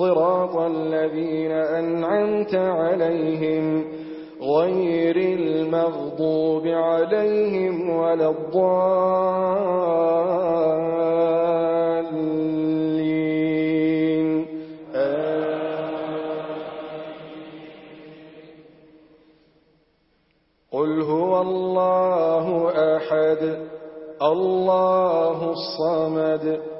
صراط الذين أنعمت عليهم غير المغضوب عليهم ولا الضالين. قل هو الله أحد الله الصمد.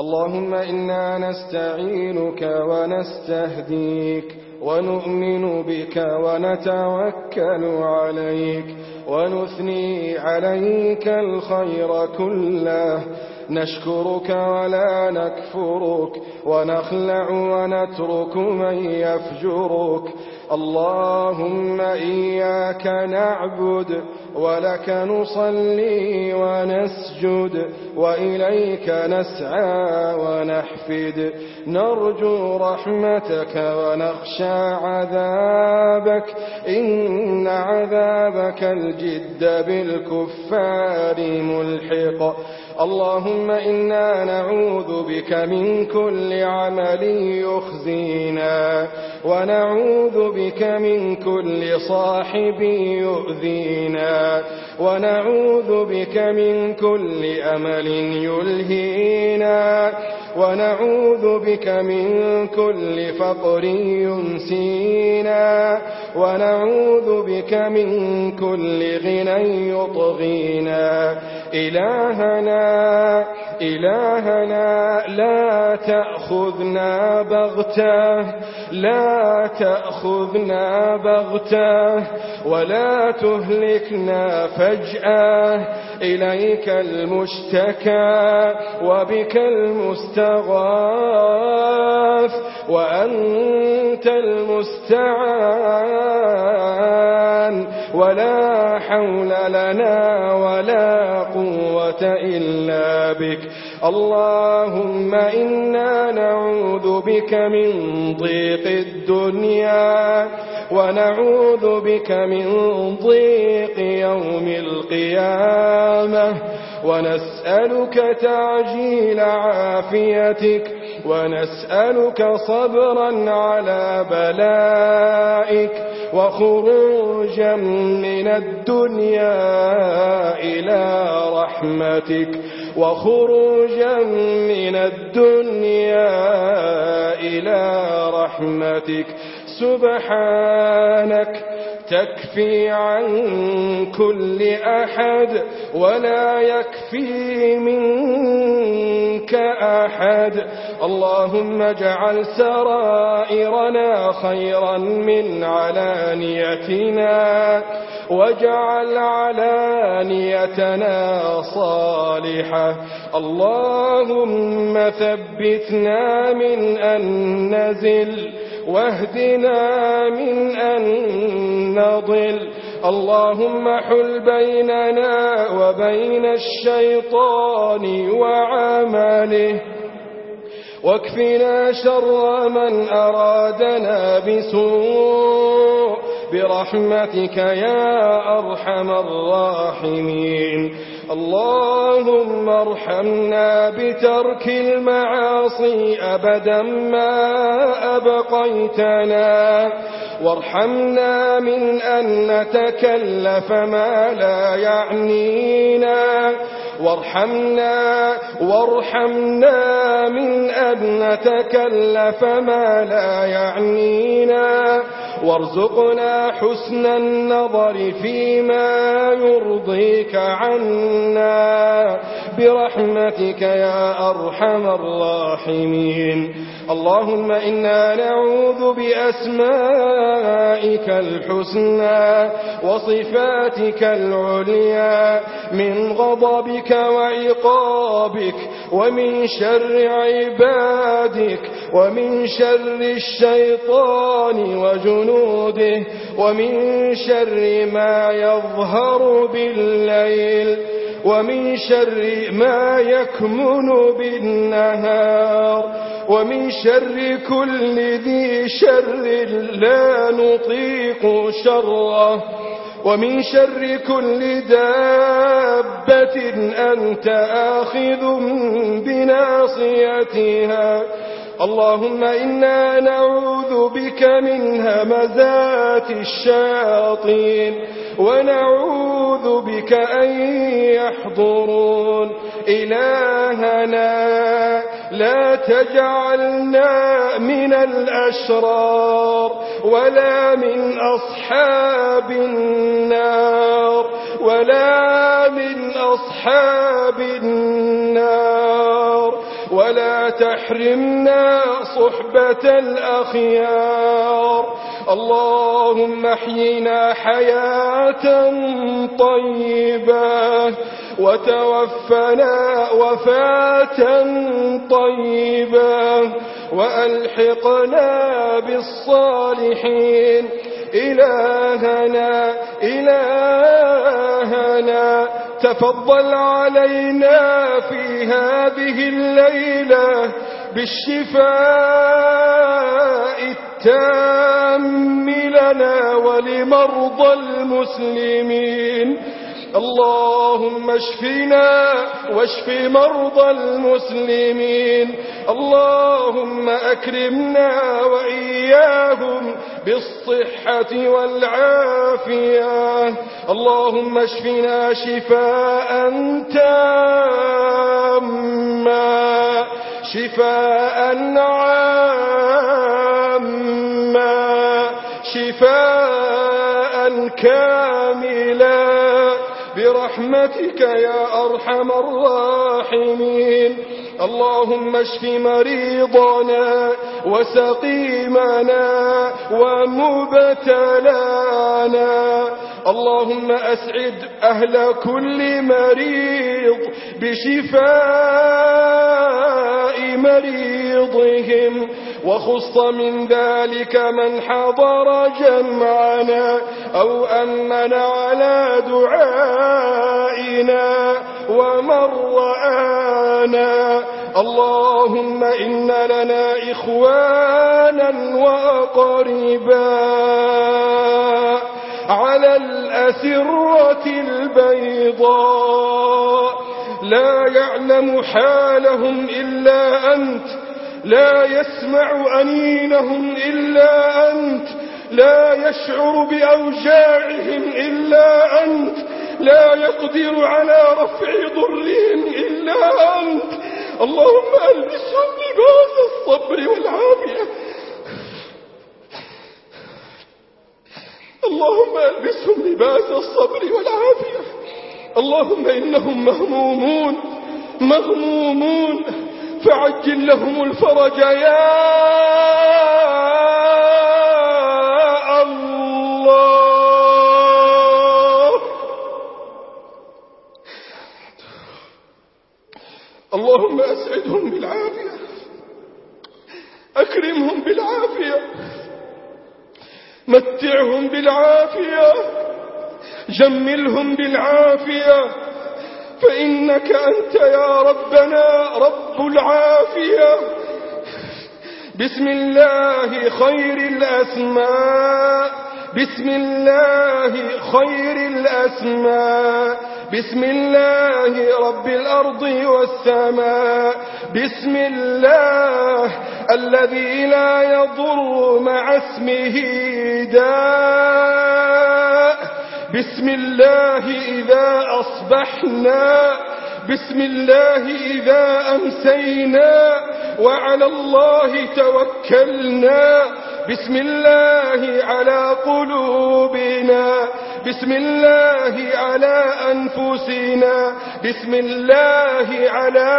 اللهم إنا نستعينك ونستهديك ونؤمن بك ونتوكل عليك ونثني عليك الخير كله. نشكرك ولا نكفرك ونخلع ونترك من يفجرك. اللهم إياك نعبد ولك نصلي ونسجد وإليك نسعى ونحفد. نرجو رحمتك ونخشى عذابك. إن عذابك الجد بالكفار ملحق. اللهم إنا نعوذ بك من كل عمل يخزينا ونعوذ بك من كل صاحب يؤذينا ونعوذ بك من كل أمل يلهينا ونعوذ بك من كل فقر ينسينا. ونعوذ بك من كل غنى يطغينا. إلهنا إلهنا لا تأخذنا بغتة لا تأخذنا بغتة ولا تهلكنا فجأة. إليك المشتكى وبك المستغاث وأنت المستعان. ولا حول لنا ولا قوة إلا بك. اللهم إنا نعوذ بك من ضيق الدنيا ونعوذ بك من ضيق يوم القيامة. ونسألك تعجيل عافيتك ونسألك صبرا على بلائك وخروجا من الدنيا إلى رحمتك وخروجا من الدنيا إلى رحمتك سبحانك تكفي عن كل أحد ولا يكفي من ربك أحد. اللهم اجعل سرائرنا خيرا من علانيتنا واجعل علانيتنا صالحة. اللهم ثبتنا من أن نزل واهدنا من أن نضل. اللهم حل بيننا وبين الشيطان وعمله واكفنا شر من أرادنا بسوء برحمتك يا أرحم الراحمين اللهم ارحمنا بترك المعاصي أبدا ما أبقيتنا وارحمنا من أن نتكلف ما لا يعنينا. وارحمنا وارحمنا من أن نتكلف ما لا يعنينا. وارزقنا حسن النظر فيما يرضيك عنا. برحمتك يا أرحم الراحمين. اللهم إنا نعوذ بأسمائك الحسنى وصفاتك العليا من غضبك وعقابك ومن شر عبادك ومن شر الشيطان وجنوده ومن شر ما يظهر بالليل ومن شر ما يكمن بالنهار ومن شر كل ذي شر لا نطيق شره ومن شر كل دابة أنت آخذ بناصيتها اللهم إنا نعوذ بك من همزات الشياطين ونعوذ بك أن يحضرون إلهنا لا تجعلنا من الأشرار ولا من أصحاب النار ولا من أصحاب النار ولا تحرمنا صحبة الأخيار. اللهم احينا حياة طيبة وتوفنا وفاة طيبة وألحقنا بالصالحين. إلهنا إلهنا تفضل علينا في هذه الليلة بالشفاء التام لنا ولمرضى المسلمين. اللهم اشفنا واشف مرضى المسلمين. اللهم أكرمنا وإياهم بالصحة والعافية. اللهم اشفنا شفاء تاما. شفاء عاما. شفاء كاملا. برحمتك يا أرحم الراحمين. اللهم اشف مريضنا وسقيمنا ومبتلانا. اللهم أسعد أهل كل مريض بشفاء مريضهم وخص من ذلك من حضر جمعنا. أو أمن على دعائنا ومن رآنا. اللهم إن لنا إخوانا وأقرباء على الأسرة البيضاء. لا يعلم حالهم إلا أنت. لا يسمع أنينهم إلا أنت. لا يشعر بأوجاعهم إلا أنت. لا يقدر على رفع ضرهم إلا أنت. اللهم ألبسهم لباس الصبر والعافية. اللهم ألبسهم لباس الصبر والعافية. اللهم إنهم مهمومون. مهمومون. فعجل لهم الفرج يا اللهم أسعدهم بالعافية. أكرمهم بالعافية. متعهم بالعافية. جملهم بالعافية. فإنك أنت يا ربنا رب العافية. بسم الله خير الأسماء. بسم الله خير الأسماء. بسم الله رب الأرض والسماء. بسم الله الذي لا يضر مع اسمه داء بسم الله إذا أصبحنا. بسم الله إذا أمسينا. وعلى الله توكلنا. بسم الله على قلوبنا. بسم الله على أنفسنا بسم الله على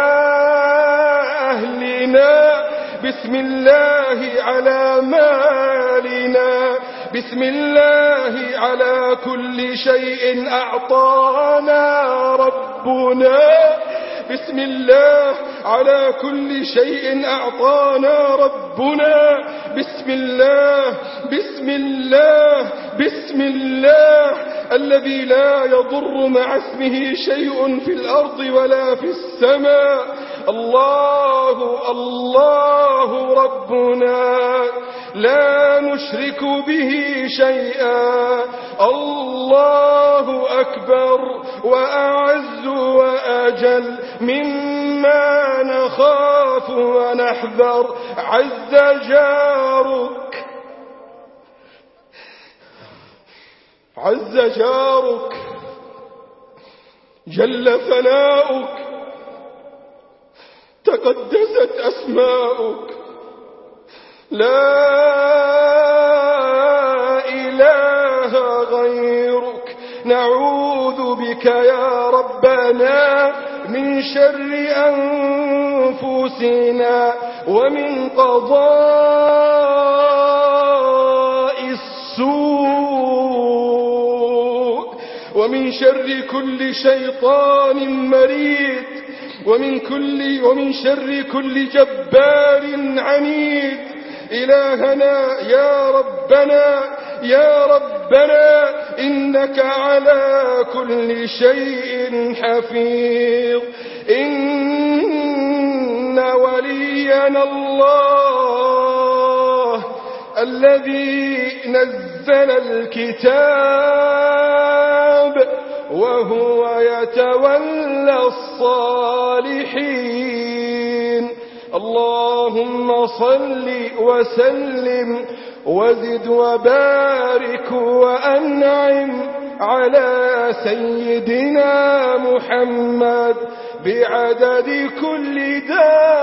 أهلنا بسم الله على مالنا بسم الله على كل شيء أعطانا ربنا. بسم الله على كل شيء أعطانا ربنا. بسم الله بسم الله بسم الله. الذي لا يضر مع اسمه شيء في الأرض ولا في السماء. الله الله ربنا. لا نشرك به شيئا. الله أكبر وأعز وجل مما نخاف ونحذر. عز جارك. عز جارك. جل ثناؤك. تقدست أسماؤك. لا إله غيرك. نعوذ بك يا شر أنفسنا ومن قضاء السوء ومن شر كل شيطان مريد ومن, كل ومن شر كل جبار عنيد. إلهنا يا ربنا يا رب ربنا إنك على كل شيء حفيظ. إن ولينا الله الذي نزل الكتاب وهو يتولى الصالحين. اللهم صل وسلم وزد وبارك وأنعم على سيدنا محمد بعدد كل دار